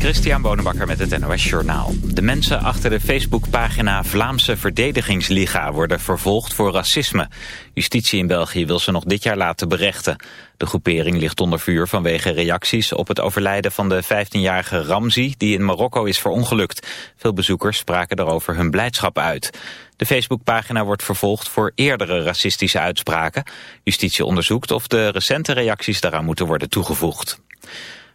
Christian Bonenbakker met het NOS Journaal. De mensen achter de Facebookpagina Vlaamse Verdedigingsliga worden vervolgd voor racisme. Justitie in België wil ze nog dit jaar laten berechten. De groepering ligt onder vuur vanwege reacties op het overlijden van de 15-jarige Ramzi die in Marokko is verongelukt. Veel bezoekers spraken daarover hun blijdschap uit. De Facebookpagina wordt vervolgd voor eerdere racistische uitspraken. Justitie onderzoekt of de recente reacties daaraan moeten worden toegevoegd.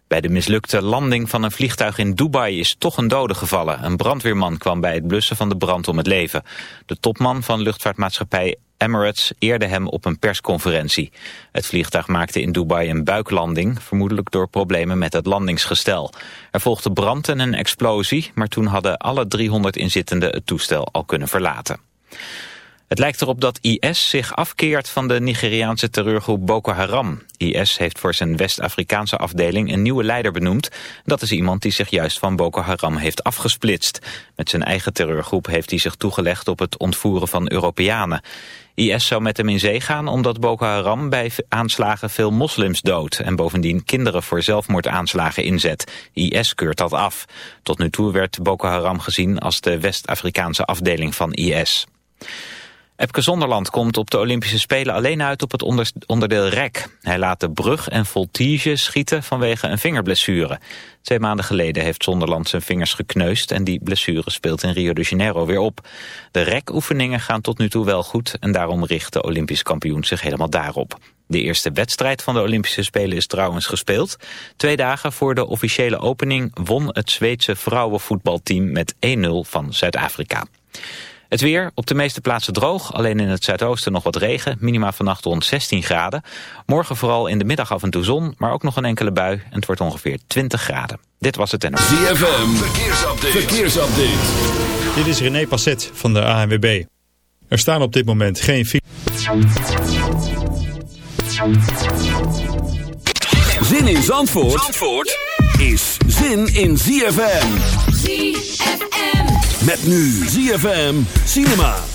Bij de mislukte landing van een vliegtuig in Dubai is toch een dode gevallen. Een brandweerman kwam bij het blussen van de brand om het leven. De topman van luchtvaartmaatschappij Emirates eerde hem op een persconferentie. Het vliegtuig maakte in Dubai een buiklanding, vermoedelijk door problemen met het landingsgestel. Er volgde brand en een explosie, maar toen hadden alle 300 inzittenden het toestel al kunnen verlaten. Het lijkt erop dat IS zich afkeert van de Nigeriaanse terreurgroep Boko Haram. IS heeft voor zijn West-Afrikaanse afdeling een nieuwe leider benoemd. Dat is iemand die zich juist van Boko Haram heeft afgesplitst. Met zijn eigen terreurgroep heeft hij zich toegelegd op het ontvoeren van Europeanen. IS zou met hem in zee gaan omdat Boko Haram bij aanslagen veel moslims doodt... en bovendien kinderen voor zelfmoordaanslagen inzet. IS keurt dat af. Tot nu toe werd Boko Haram gezien als de West-Afrikaanse afdeling van IS. Epke Zonderland komt op de Olympische Spelen alleen uit op het onderdeel rek. Hij laat de brug en voltige schieten vanwege een vingerblessure. Twee maanden geleden heeft Zonderland zijn vingers gekneusd... en die blessure speelt in Rio de Janeiro weer op. De rekoefeningen gaan tot nu toe wel goed... en daarom richt de Olympisch kampioen zich helemaal daarop. De eerste wedstrijd van de Olympische Spelen is trouwens gespeeld. Twee dagen voor de officiële opening won het Zweedse vrouwenvoetbalteam met 1-0 van Zuid-Afrika. Het weer, op de meeste plaatsen droog, alleen in het zuidoosten nog wat regen. Minima vannacht rond 16 graden. Morgen vooral in de middag af en toe zon, maar ook nog een enkele bui. En het wordt ongeveer 20 graden. Dit was het en. ZFM, verkeersupdate. verkeersupdate. Dit is René Passet van de ANWB. Er staan op dit moment geen... Zin in Zandvoort, Zandvoort? is zin in ZFM. ZFM. Met nu ZFM Cinema.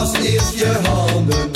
Als eerst je handen.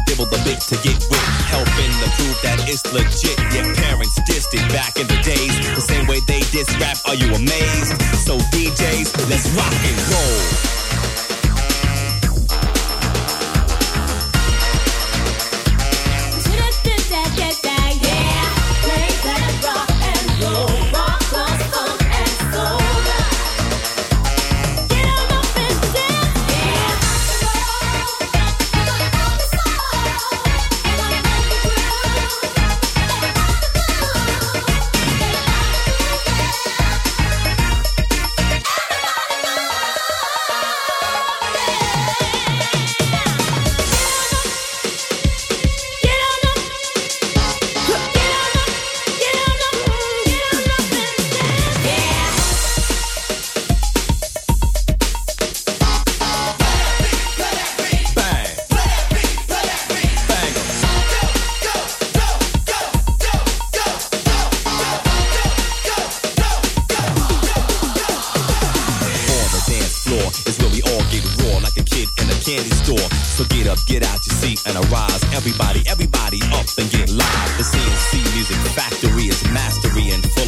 dibble the bit to get with, helping to prove that it's legit. Your parents dissed it back in the days, the same way they diss rap. Are you amazed? So DJs, let's rock and roll.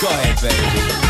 Go ahead, baby.